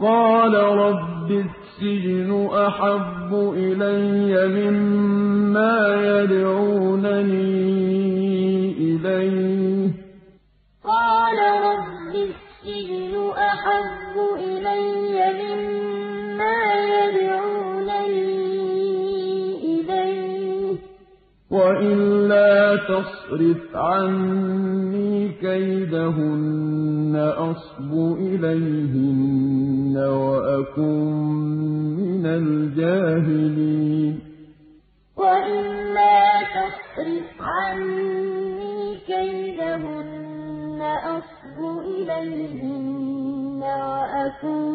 قَالَ رَبِّ السِّجْنُ أَحَبُّ إِلَيَّ مِمَّا يَدْعُونَنِي إِلَيْهِ ۖ. وَإِلَّا تَصْرِفْ عَنِّي كَيْدَهُنَّ أَصْبُ إِلَيْهِنَّ. وَأَكُن مِّنَ الْجَاهِلِينَ. وَإِلَّا تَصْرِفْ عَنِّي كَيْدَهُنَّ أَصْبُ إِلَيْهِنَّ وَأَكُن